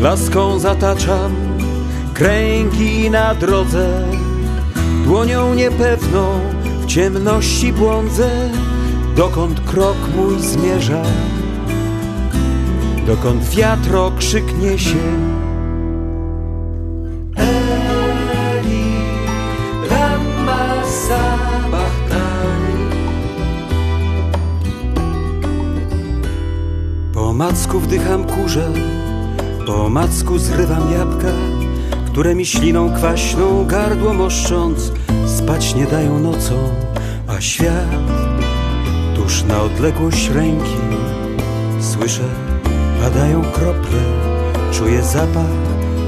Laską zataczam kręgi na drodze, dłonią niepewną w ciemności błądzę, dokąd krok mój zmierza, dokąd wiatr okrzyknie się. Macku wdycham kurze, po macku zrywam jabłka, które mi śliną kwaśną gardło moszcząc, spać nie dają nocą, a świat tuż na odległość ręki słyszę, padają krople, czuję zapach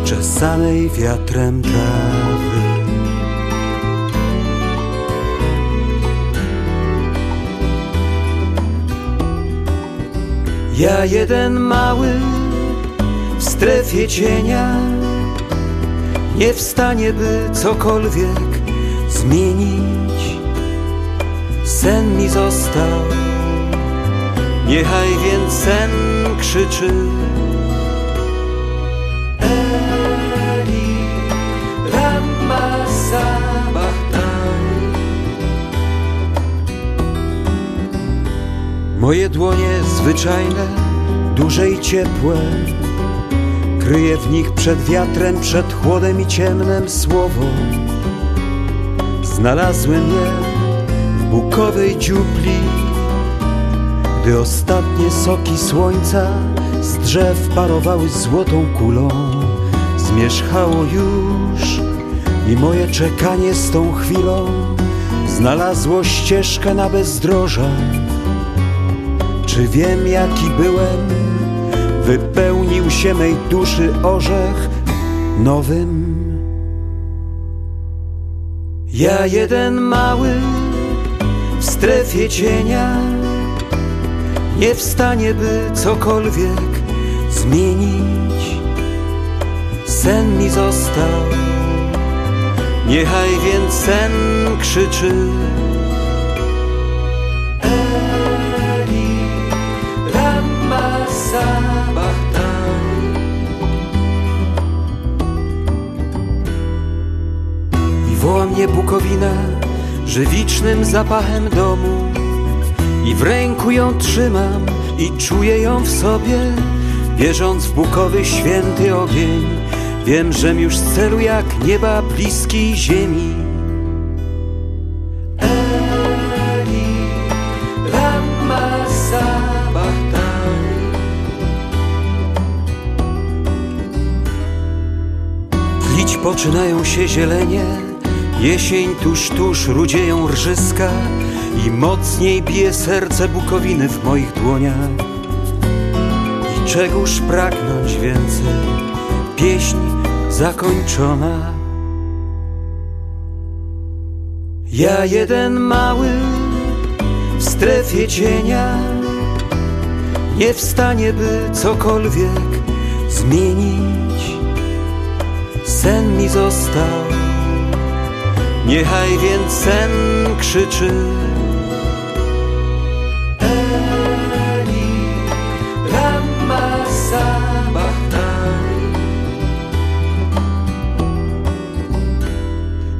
czesanej wiatrem trawy. Ja jeden mały strefie cienia. Nie w stanie by cokolwiek zmienić. Sen mi został. Niechaj więc sen krzyczy. Eli, Moje dłonie zwyczajne, duże i ciepłe Kryje w nich przed wiatrem, przed chłodem i ciemnem słowo. Znalazłem je w bukowej dziupli Gdy ostatnie soki słońca z drzew parowały złotą kulą. Zmierzchało już i moje czekanie z tą chwilą Znalazło ścieżkę na bezdroża. Czy wiem jaki byłem? Wypełnił się mej duszy orzech nowym. Ja jeden mały w strefie cienia, nie w stanie by cokolwiek zmienić. Sen mi został, niechaj więc sen krzyczy. Mnie Bukowina żywicznym zapachem domu. I w ręku ją trzymam i czuję ją w sobie Wierząc w bukowy święty ogień. Wiem, żem już z celu jak nieba bliskiej ziemi. Poczynają się zielenie, jesień tuż, tuż rudzieją rżyska i mocniej bije serce bukowiny w moich dłoniach. I czegóż pragnąć więcej, pieśń zakończona. Ja jeden mały w strefie cienia, nie w stanie by cokolwiek zmienić. Sen mi został, niechaj więc sen krzyczy. Eli, sabachthani.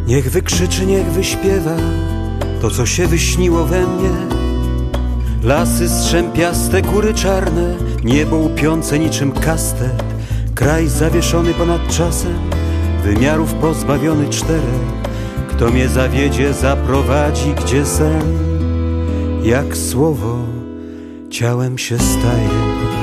Niech wykrzyczy, niech wyśpiewa to, co się wyśniło we mnie. Lasy strzępiaste, góry czarne, niebo upiące niczym kastet, kraj zawieszony ponad czasem, wymiarów pozbawiony czterech. Kto mnie zawiedzie, zaprowadzi, gdzie sen, jak słowo ciałem się staje.